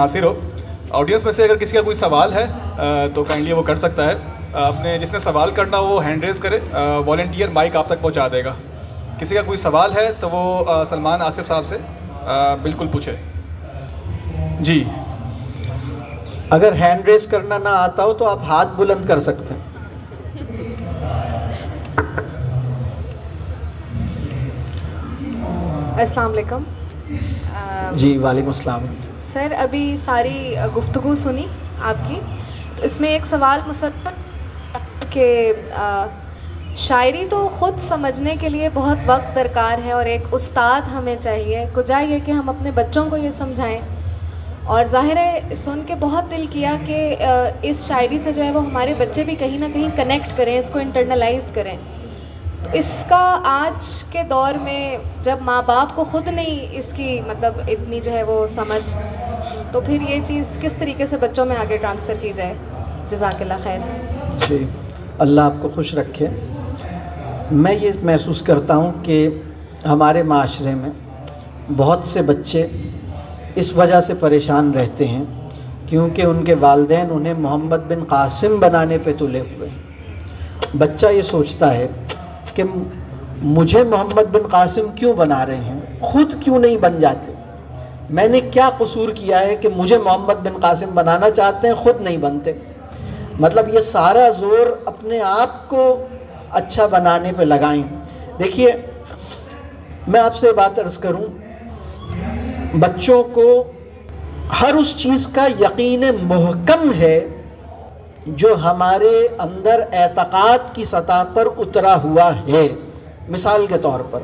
ناصر ہو۔ Audience میں سے اگر کسی کا کوئی سوال ہے تو کائنڈلی وہ کر سکتا ہے۔ اپنے جس نے سوال کرنا وہ ہینڈ ریز کرے۔ والنٹیئر مائک آپ تک پہنچا دے گا۔ کسی کا کوئی سوال ہے تو وہ سلمان آصف صاحب سے بالکل پوچھے۔ جی۔ اگر ہینڈ ریز کرنا نہ آتا ہو تو آپ ہاتھ بلند کر سکتے ہیں۔ السلام علیکم۔ جی وعلیکم السلام۔ سر، ابھی ساری گفتگو سنی آپ کی۔ تو اس میں ایک سوال مصدق کہ شاعری تو خود سمجھنے کے لیے بہت وقت درکار ہے اور ایک استاد ہمیں چاہیے۔ کجا یہ کہ ہم اپنے بچوں کو یہ سمجھائیں۔ اور ظاہر ہے، سن کے بہت دل کیا کہ اس شاعری سے جو ہے وہ ہمارے بچے بھی کہیں نہ کہیں کنیکٹ کریں، اس کو انٹرنلائز کریں۔ تو اس کا آج کے دور میں جب ماں باپ کو خود نہیں اس کی مطلب اتنی جو ہے وہ سمجھ تو پھر یہ چیز کس طریقے سے بچوں میں آگے ٹرانسفر کی جائے؟ جزاک اللہ خیر۔ جی اللہ آپ کو خوش رکھے۔ میں یہ محسوس کرتا ہوں کہ ہمارے معاشرے میں بہت سے بچے اس وجہ سے پریشان رہتے ہیں کیونکہ ان کے والدین انہیں محمد بن قاسم بنانے پہ تلے ہوئے بچہ یہ سوچتا ہے کہ مجھے محمد بن قاسم کیوں بنا رہے ہیں؟ خود کیوں نہیں بن جاتے؟ میں نے کیا قصور کیا ہے کہ مجھے محمد بن قاسم بنانا چاہتے ہیں، خود نہیں بنتے۔ مطلب یہ سارا زور اپنے آپ کو اچھا بنانے پہ لگائیں۔ دیکھیے، میں آپ سے بات عرض کروں۔ بچوں کو ہر اس چیز کا یقین محکم ہے جو ہمارے اندر اعتقاد کی سطح پر اترا ہوا ہے۔ مثال کے طور پر،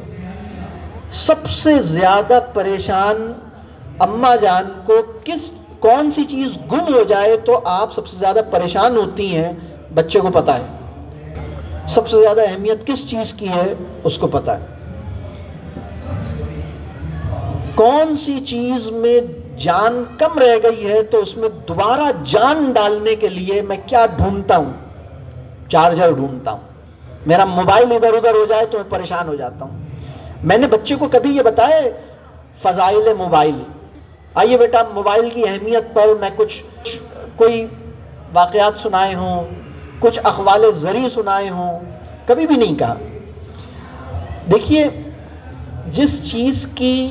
سب سے زیادہ پریشان اماں جان کو کس کون سی چیز گم ہو جائے تو آپ سب سے زیادہ پریشان ہوتی ہیں، بچے کو پتہ ہے۔ سب سے زیادہ اہمیت کس چیز کی ہے، اس کو پتہ ہے۔ کون سی چیز میں جان کم رہ گئی ہے تو اس میں دوبارہ جان ڈالنے کے لیے میں کیا ڈھونڈتا ہوں؟ چارجر ڈھونڈتا ہوں۔ میرا موبائل ادھر ادھر ہو جائے تو میں پریشان ہو جاتا ہوں۔ میں نے بچے کو کبھی یہ بتایا فضائل موبائل۔ آئیے بیٹا، موبائل کی اہمیت پر میں کچھ کوئی واقعات سنائے ہوں، کچھ اخوال زری سنائے ہوں، کبھی بھی نہیں کہا۔ دیکھیے، جس چیز کی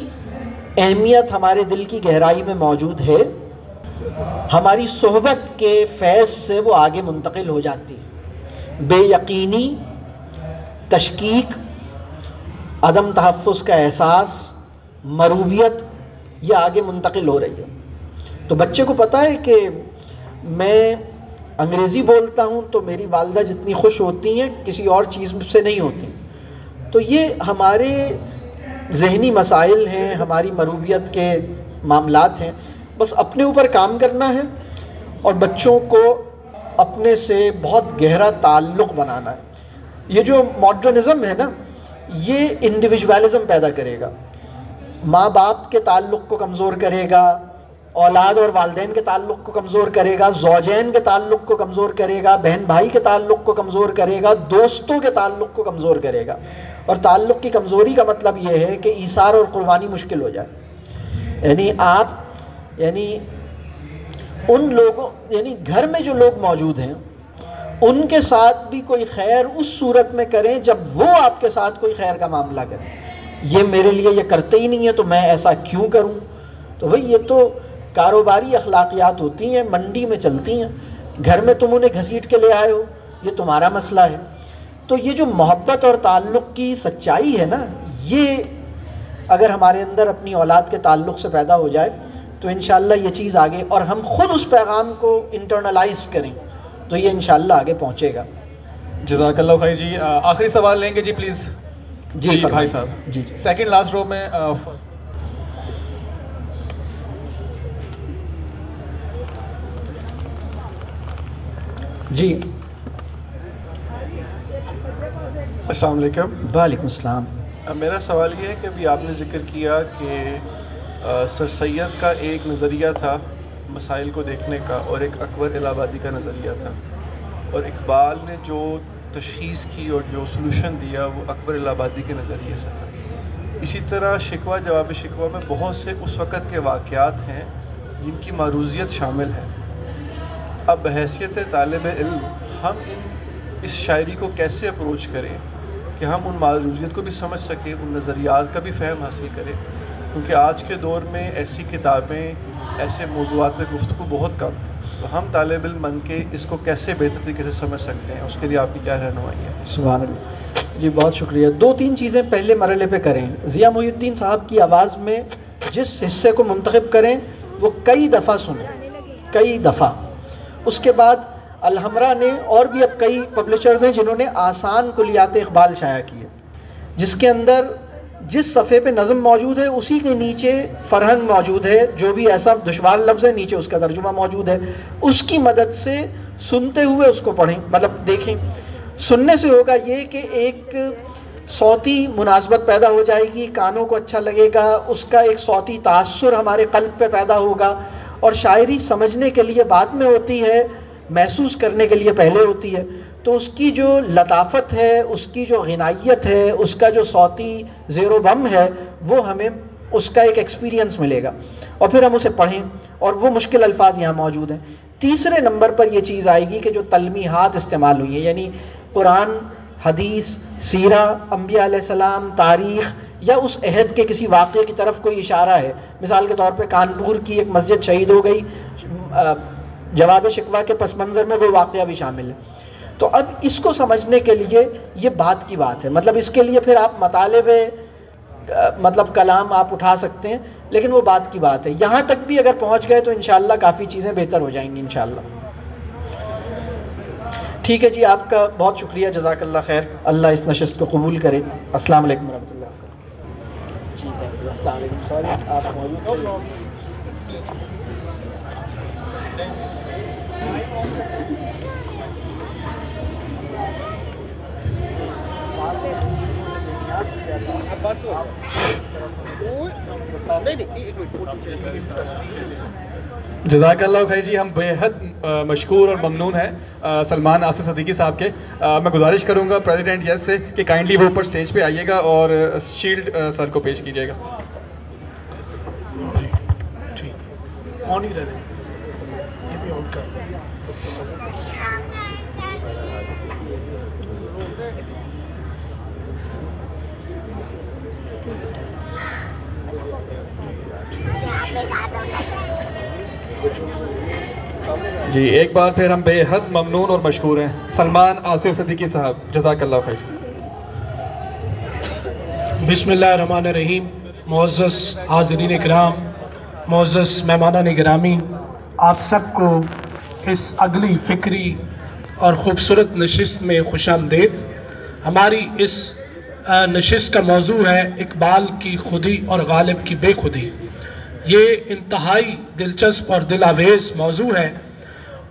اہمیت ہمارے دل کی گہرائی میں موجود ہے، ہماری صحبت کے فیض سے وہ آگے منتقل ہو جاتی۔ بے یقینی تشکیق عدم تحفظ کا احساس، مروبیت یہ آگے منتقل ہو رہی ہے۔ تو بچے کو پتہ ہے کہ میں انگریزی بولتا ہوں تو میری والدہ جتنی خوش ہوتی ہیں، کسی اور چیز سے نہیں ہوتی۔ تو یہ ہمارے ذہنی مسائل ہیں، ہماری مروبیت کے معاملات ہیں۔ بس اپنے اوپر کام کرنا ہے اور بچوں کو اپنے سے بہت گہرا تعلق بنانا ہے۔ یہ جو ماڈرنزم ہے نا، یہ انڈیویجولزم پیدا کرے گا۔ ماں باپ کے تعلق کو کمزور کرے گا، اولاد اور والدین کے تعلق کو کمزور کرے گا، زوجین کے تعلق کو کمزور کرے گا، بہن بھائی کے تعلق کو کمزور کرے گا، دوستوں کے تعلق کو کمزور کرے گا۔ اور تعلق کی کمزوری کا مطلب یہ ہے کہ ایثار اور قربانی مشکل ہو جائے۔ یعنی آپ یعنی ان لوگوں یعنی گھر میں جو لوگ موجود ہیں، ان کے ساتھ بھی کوئی خیر اس صورت میں کریں جب وہ آپ کے ساتھ کوئی خیر کا معاملہ کریں۔ یہ میرے لیے یہ کرتے ہی نہیں ہے تو میں ایسا کیوں کروں؟ تو بھائی یہ تو کاروباری اخلاقیات ہوتی ہیں، منڈی میں چلتی ہیں۔ گھر میں تم انہیں گھسیٹ کے لے آئے ہو، یہ تمہارا مسئلہ ہے۔ تو یہ جو محبت اور تعلق کی سچائی ہے نا، یہ اگر ہمارے اندر اپنی اولاد کے تعلق سے پیدا ہو جائے، تو انشاءاللہ یہ چیز آگے اور ہم خود اس پیغام کو انٹرنلائز کریں، تو یہ انشاءاللہ آگے پہنچے گا۔ جزاک اللہ بھائی جی۔ آخری سوال لیں گے جی پلیز جی بھائی صاحب۔ جی سیکنڈ لاسٹ رو میں جی۔ السلام علیکم۔ وعلیکم السلام۔ میرا سوال یہ ہے کہ ابھی آپ نے ذکر کیا کہ سر سید کا ایک نظریہ تھا مسائل کو دیکھنے کا اور ایک اکبر الہ آبادی کا نظریہ تھا اور اقبال نے جو تشخیص کی اور جو سلوشن دیا وہ اکبر الہ آبادی کے نظریے سے تھا۔ اسی طرح شکوہ، جواب شکوہ میں بہت سے اس وقت کے واقعات ہیں جن کی معروضیت شامل ہے۔ اب بحیثیت طالب علم، ہم ان، اس شاعری کو کیسے اپروچ کریں کہ ہم ان معروضیت کو بھی سمجھ سکیں، ان نظریات کا بھی فہم حاصل کریں؟ کیونکہ آج کے دور میں ایسی کتابیں ایسے موضوعات پہ گفتگو بہت کم ہے۔ تو ہم طالب علم بن کے اس کو کیسے بہتر طریقے سے سمجھ سکتے ہیں؟ اس کے لیے آپ کی کیا رہنمائی ہے؟ سبحان اللہ۔ جی بہت شکریہ۔ دو تین چیزیں پہلے مرحلے پہ کریں۔ ضیاء محی الدین صاحب کی آواز میں جس حصے کو منتخب کریں، وہ کئی دفعہ سنیں۔ کئی دفعہ۔ اس کے بعد الحمرہ نے اور بھی اب کئی پبلشرز ہیں جنہوں نے آسان کلیات اقبال شائع کیے۔ جس کے اندر جس صفحے پہ نظم موجود ہے، اسی کے نیچے فرہنگ موجود ہے، جو بھی ایسا دشوار لفظ ہے، نیچے اس کا ترجمہ موجود ہے۔ اس کی مدد سے سنتے ہوئے اس کو پڑھیں۔ مطلب دیکھیں، سننے سے ہوگا یہ کہ ایک صوتی مناسبت پیدا ہو جائے گی، کانوں کو اچھا لگے گا، اس کا ایک صوتی تاثر ہمارے قلب پہ پیدا ہوگا۔ اور شاعری سمجھنے کے لیے بعد میں ہوتی ہے، محسوس کرنے کے لیے پہلے ہوتی ہے۔ تو اس کی جو لطافت ہے، اس کی جو غنائیت ہے، اس کا جو صوتی زیر و بم ہے، وہ ہمیں اس کا ایک ایکسپیرینس ملے گا۔ اور پھر ہم اسے پڑھیں، اور وہ مشکل الفاظ یہاں موجود ہیں۔ تیسرے نمبر پر یہ چیز آئے گی کہ جو تلمیحات استعمال ہوئی ہیں یعنی قرآن، حدیث، سیرہ، انبیاء علیہ السلام، تاریخ، یا اس عہد کے کسی واقعے کی طرف کوئی اشارہ ہے۔ مثال کے طور پہ کانپور کی ایک مسجد شہید ہو گئی جواب شکوہ کے پس منظر میں وہ واقعہ بھی شامل ہے۔ تو اب اس کو سمجھنے کے لیے یہ بات کی بات ہے۔ مطلب اس کے لیے پھر آپ مطالب مطلب کلام آپ اٹھا سکتے ہیں، لیکن وہ بات کی بات ہے۔ یہاں تک بھی اگر پہنچ گئے تو انشاءاللہ کافی چیزیں بہتر ہو جائیں گی انشاءاللہ۔ ٹھیک ہے جی آپ کا بہت شکریہ، جزاک اللہ خیر۔ اللہ اس نشست کو قبول کرے۔ السلام علیکم ورحمۃ اللہ جی السلام علیکم، سوری، آپ موجود جزاک اللہ خیر جی ہم بے حد مشکور اور ممنون ہیں سلمان آصف صدیقی صاحب کے۔ میں گزارش کروں گا پریزیڈنٹ یس سے کہ کائنڈلی وہ اوپر سٹیج پہ آئیے گا اور شیلڈ سر کو پیش کیجیے گا۔ جی ایک بار پھر ہم بے حد ممنون اور مشہور ہیں۔ سلمان آصف صدیقی صاحب جزاک اللہ خیر۔ بسم اللہ الرحمن الرحیم۔ معزز حاضرین اکرام معزز مہمانہ گرامی آپ سب کو اس اگلی فکری اور خوبصورت نشست میں خوش آمدید۔ ہماری اس نشست کا موضوع ہے اقبال کی خودی اور غالب کی بے خودی۔ یہ انتہائی دلچسپ اور دل آویز موضوع ہے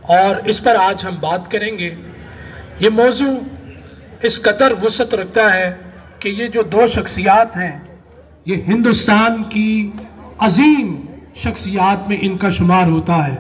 اور اس پر آج ہم بات کریں گے۔ یہ موضوع اس قدر وسعت رکھتا ہے کہ یہ جو دو شخصیات ہیں، یہ ہندوستان کی عظیم شخصیات میں ان کا شمار ہوتا ہے۔